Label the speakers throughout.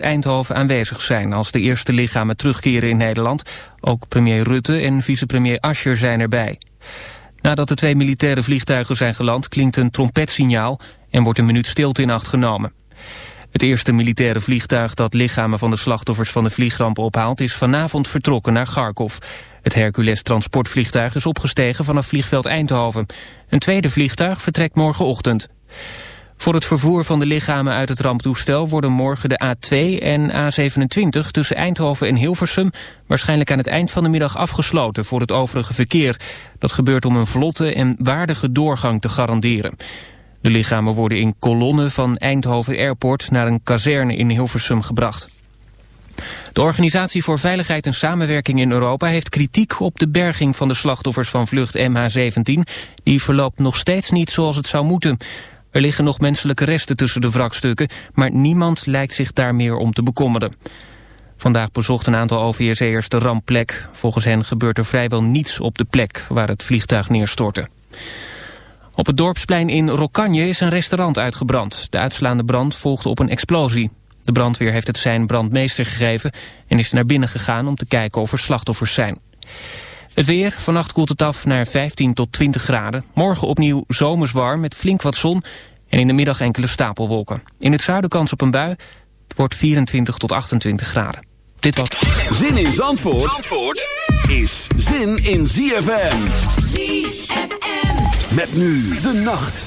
Speaker 1: Eindhoven aanwezig zijn als de eerste lichamen terugkeren in Nederland. Ook premier Rutte en vicepremier Ascher zijn erbij. Nadat de twee militaire vliegtuigen zijn geland klinkt een trompetsignaal en wordt een minuut stilte in acht genomen. Het eerste militaire vliegtuig dat lichamen van de slachtoffers van de vliegramp ophaalt is vanavond vertrokken naar Kharkov. Het Hercules transportvliegtuig is opgestegen vanaf vliegveld Eindhoven. Een tweede vliegtuig vertrekt morgenochtend. Voor het vervoer van de lichamen uit het ramptoestel worden morgen de A2 en A27 tussen Eindhoven en Hilversum waarschijnlijk aan het eind van de middag afgesloten voor het overige verkeer. Dat gebeurt om een vlotte en waardige doorgang te garanderen. De lichamen worden in kolonnen van Eindhoven Airport naar een kazerne in Hilversum gebracht. De Organisatie voor Veiligheid en Samenwerking in Europa heeft kritiek op de berging van de slachtoffers van vlucht MH17. Die verloopt nog steeds niet zoals het zou moeten. Er liggen nog menselijke resten tussen de wrakstukken, maar niemand lijkt zich daar meer om te bekommeren. Vandaag bezocht een aantal OVSE'ers de rampplek. Volgens hen gebeurt er vrijwel niets op de plek waar het vliegtuig neerstortte. Op het dorpsplein in Rokanje is een restaurant uitgebrand. De uitslaande brand volgde op een explosie. De brandweer heeft het zijn brandmeester gegeven en is naar binnen gegaan om te kijken of er slachtoffers zijn. Het weer, vannacht koelt het af naar 15 tot 20 graden. Morgen opnieuw zomers warm met flink wat zon en in de middag enkele stapelwolken. In het zuiden kans op een bui, het wordt 24 tot 28 graden. Dit was...
Speaker 2: Zin in Zandvoort, Zandvoort is zin in ZFM.
Speaker 3: ZFM.
Speaker 2: Met nu de nacht.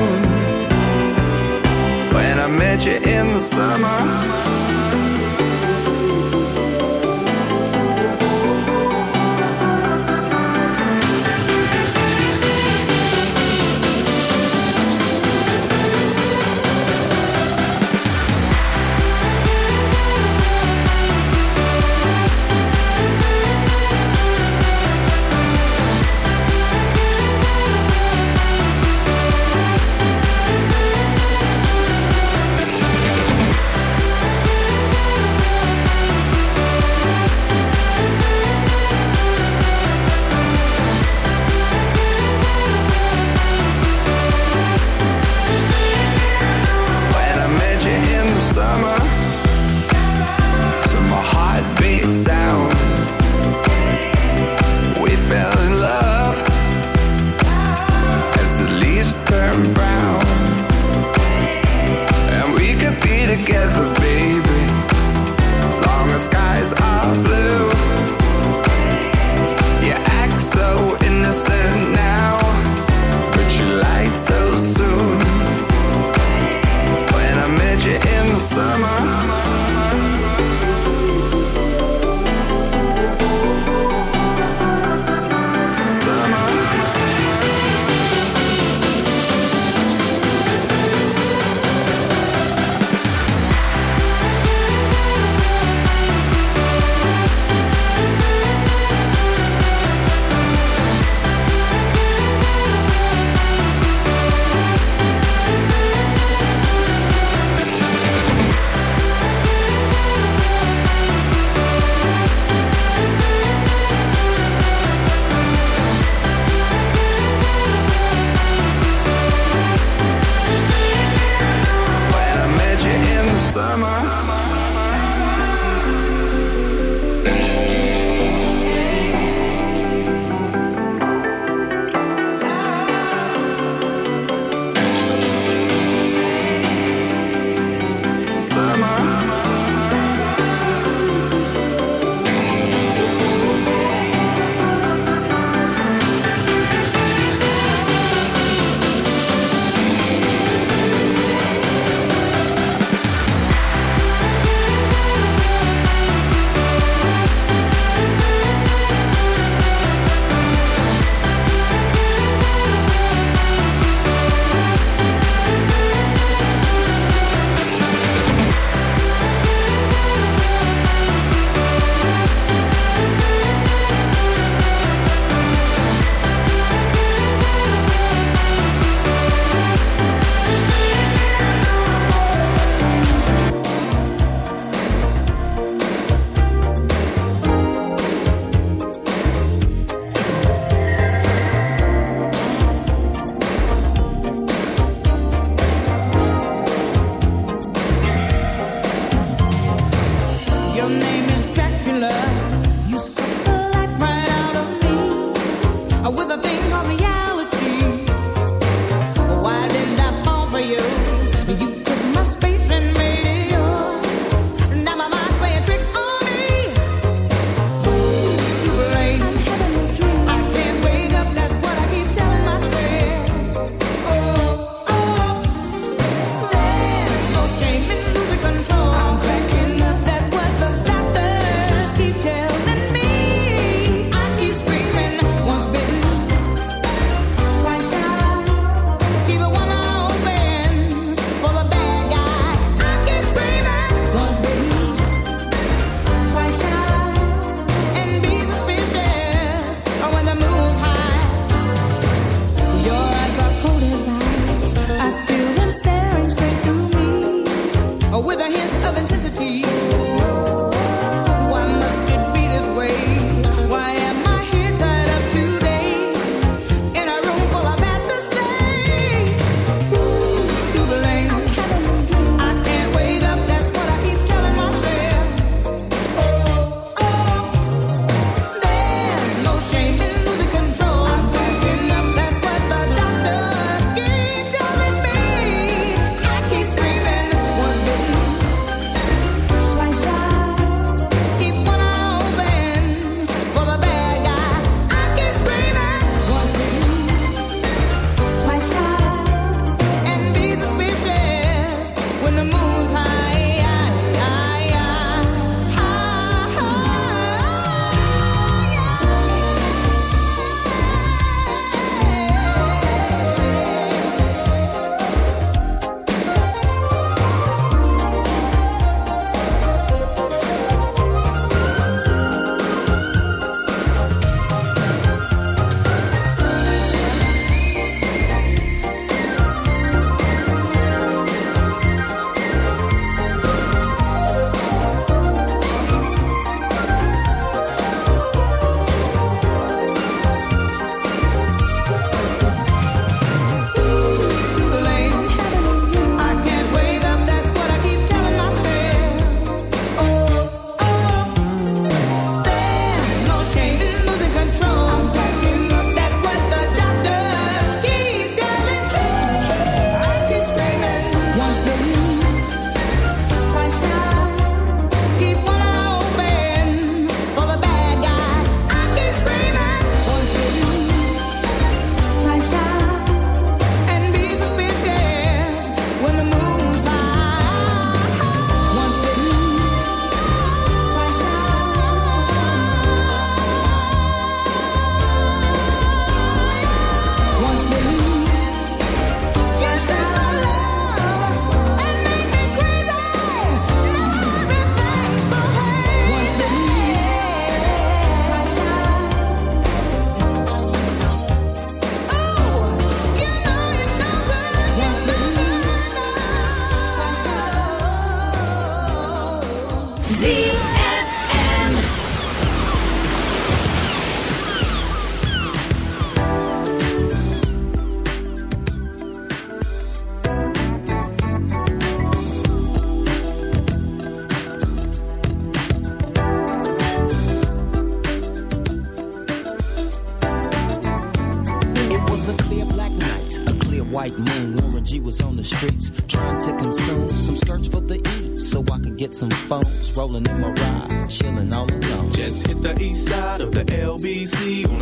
Speaker 4: summer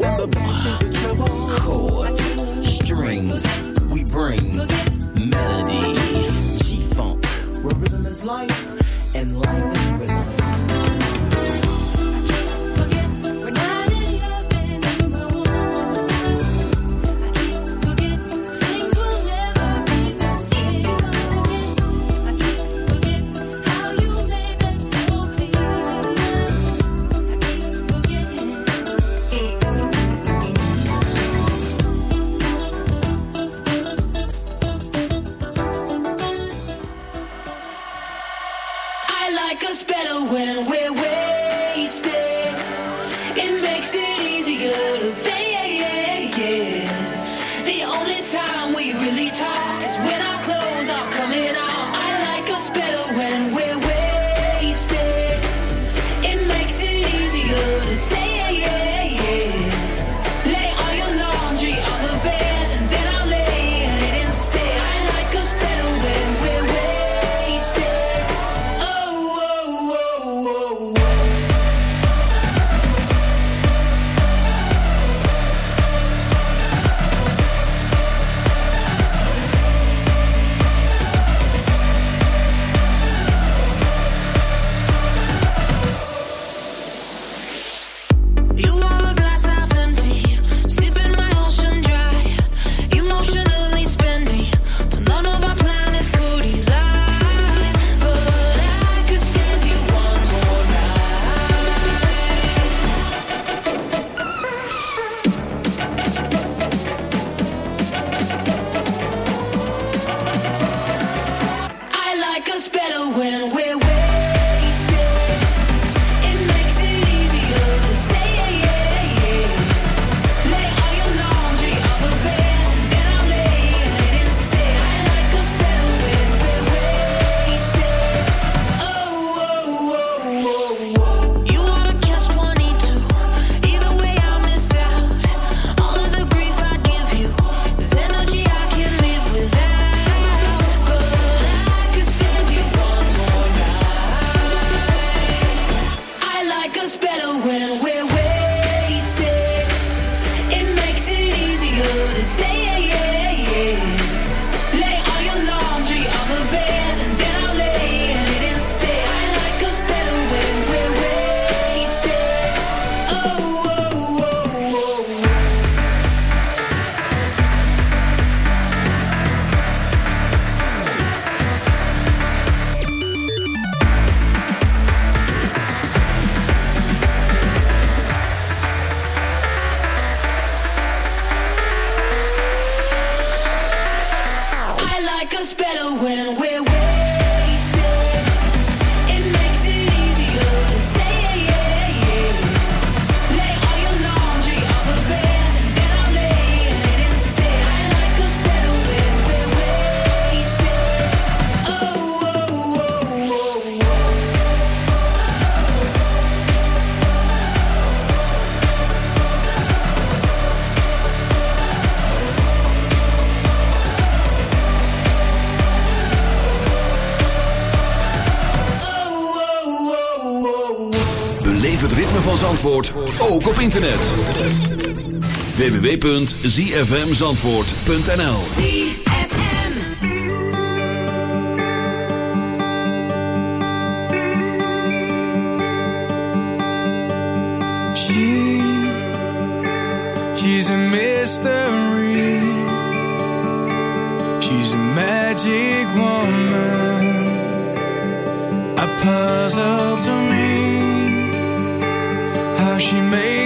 Speaker 2: the the treble. Chords, strings, we brings internet. www.zfmzandvoort.nl
Speaker 5: She, she's a mystery She's a magic woman A puzzle to me How she
Speaker 6: made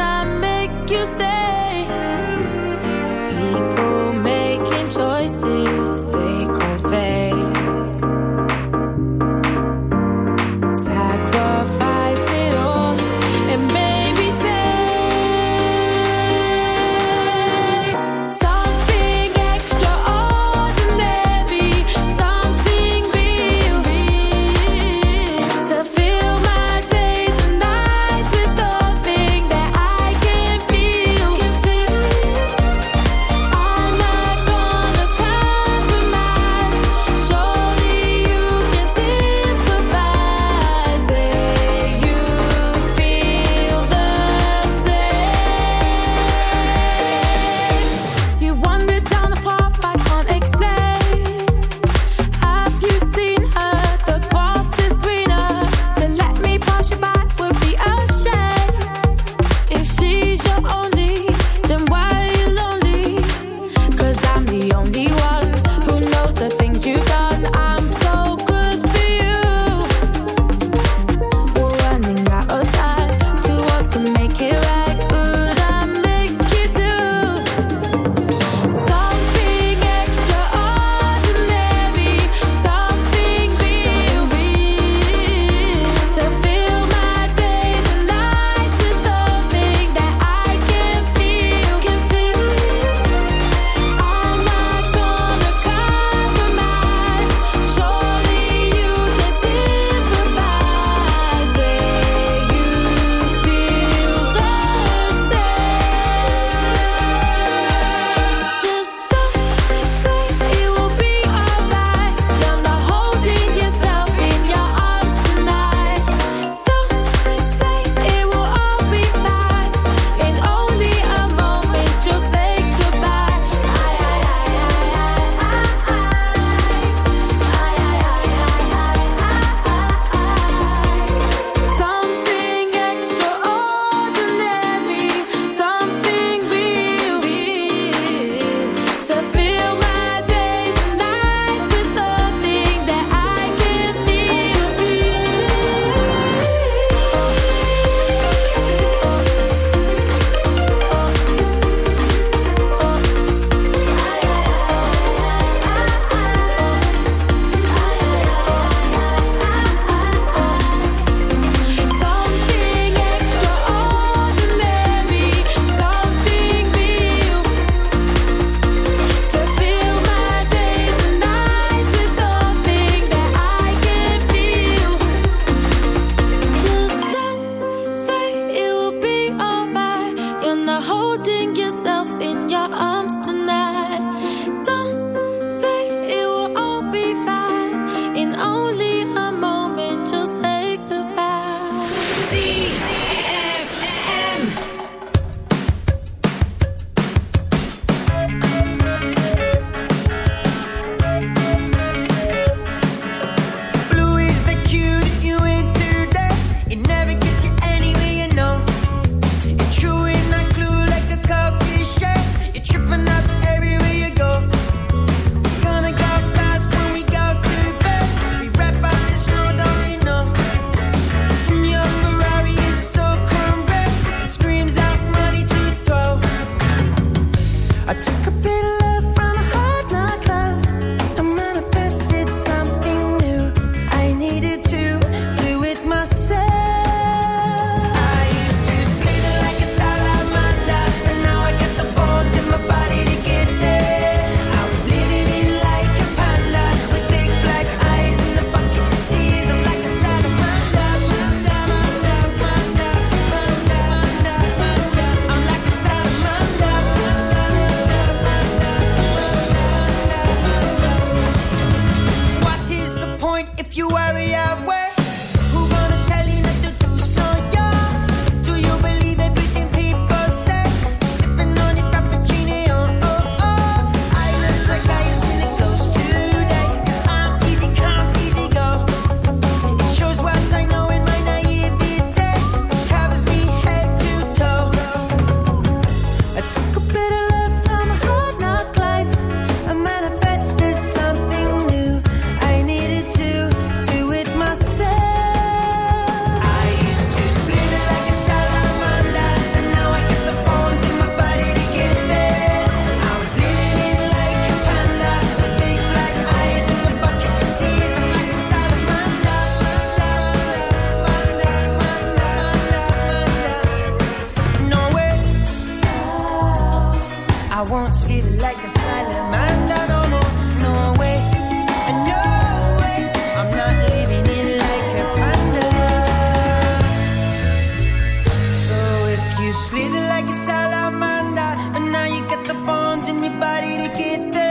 Speaker 7: You
Speaker 8: slither like a salamander, and now you got the bones in your body to get there.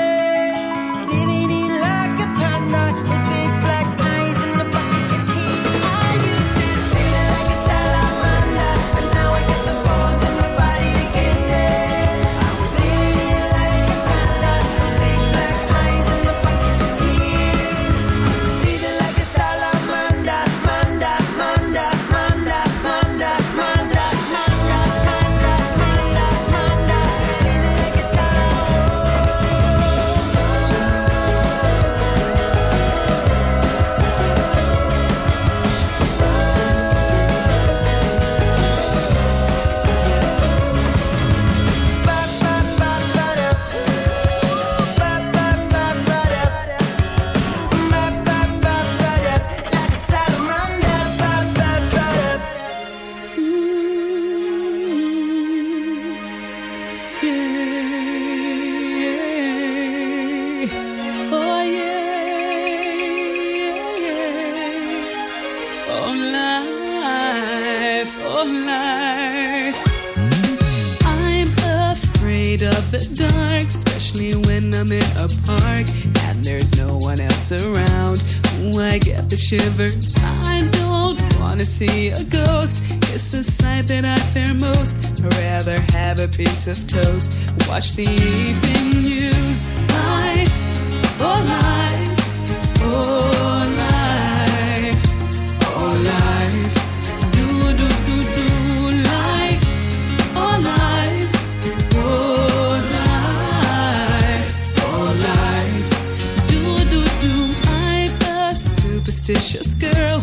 Speaker 5: piece of toast. Watch the evening news. Life, oh life, oh life, oh life. Do do do do life, oh life, oh life, oh life. Do do do. I'm a superstitious girl.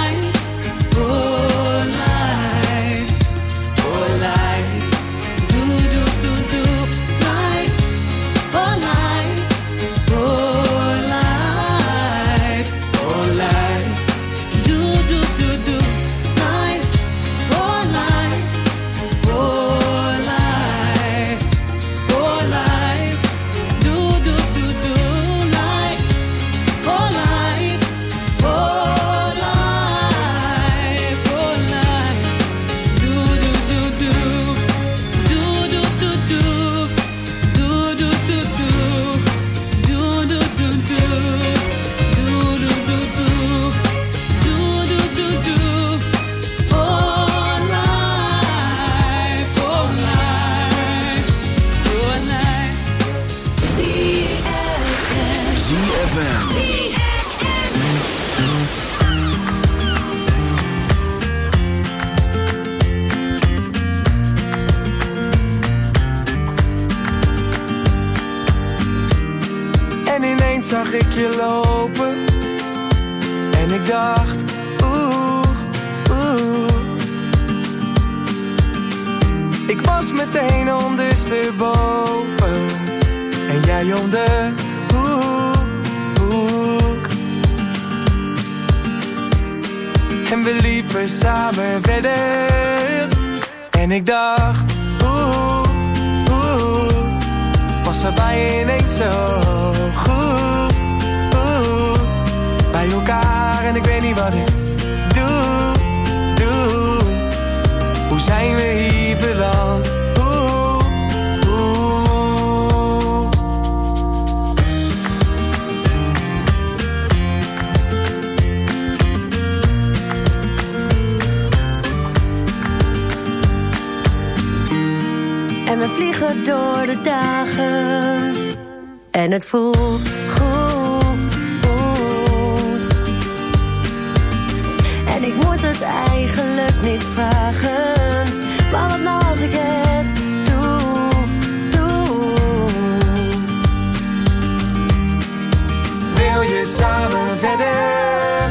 Speaker 9: verder.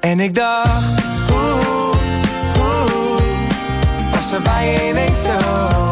Speaker 9: En ik dacht, oeh,
Speaker 6: oeh, was er bij je zo.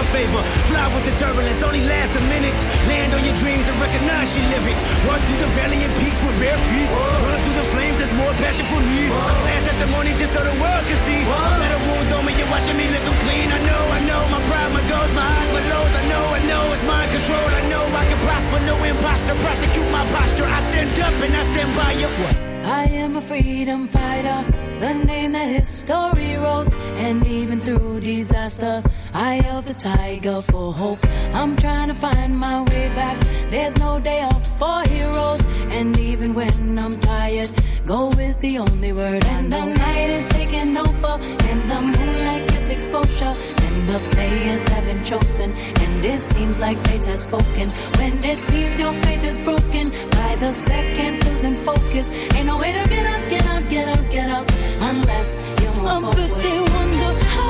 Speaker 10: her favor. Fly with the turbulence, only last a minute. Land on your dreams and recognize she live it. Run through the valley and peaks with bare feet. Whoa. Run through the flames, there's more passion for me. Whoa. A glass testimony just so the world can see. Whoa. A better wounds on me, you're watching me lick them clean. I know, I know, my pride, my goals, my eyes, my lows. I know, I know, it's mind control. I know I can prosper, no imposter. Prosecute my posture. I stand up and I stand by you. What?
Speaker 7: I am a freedom fighter, the name that history wrote, and even through disaster. Eye of the tiger for hope. I'm trying to find my way back. There's no day off for heroes. And even when I'm tired, go is the only word. And the night is taking over. And the moonlight gets exposure. And the players have been chosen. And it seems like fate has spoken. When it seems your faith is broken, by the second losing focus. Ain't no way to get up, get up, get up, get up. Unless you move
Speaker 5: oh,
Speaker 7: forward.
Speaker 5: But they
Speaker 7: wonder how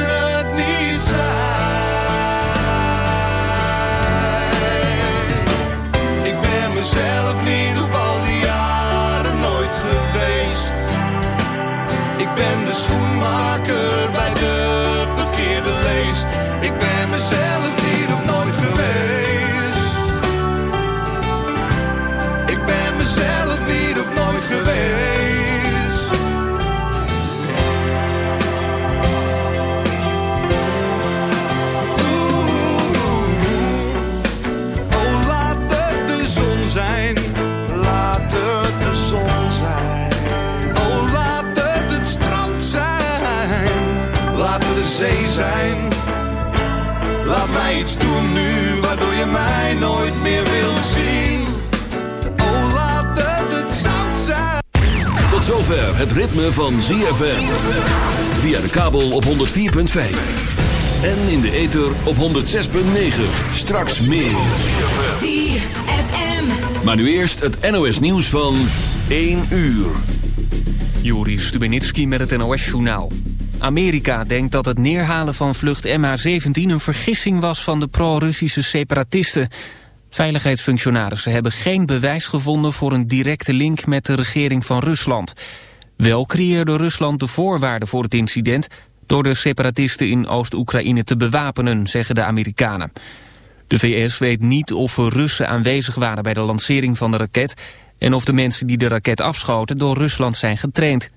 Speaker 2: het ritme van ZFM. Via de kabel op 104.5. En in de ether op 106.9. Straks meer.
Speaker 7: ZFM.
Speaker 2: Maar nu eerst het NOS nieuws van 1 uur.
Speaker 1: Juri Stubenitski met het NOS-journaal. Amerika denkt dat het neerhalen van vlucht MH17 een vergissing was van de pro-Russische separatisten. Veiligheidsfunctionarissen hebben geen bewijs gevonden voor een directe link met de regering van Rusland. Wel creëerde Rusland de voorwaarden voor het incident... door de separatisten in Oost-Oekraïne te bewapenen, zeggen de Amerikanen. De VS weet niet of er Russen aanwezig waren bij de lancering van de raket... en of de mensen die de raket afschoten door Rusland zijn getraind.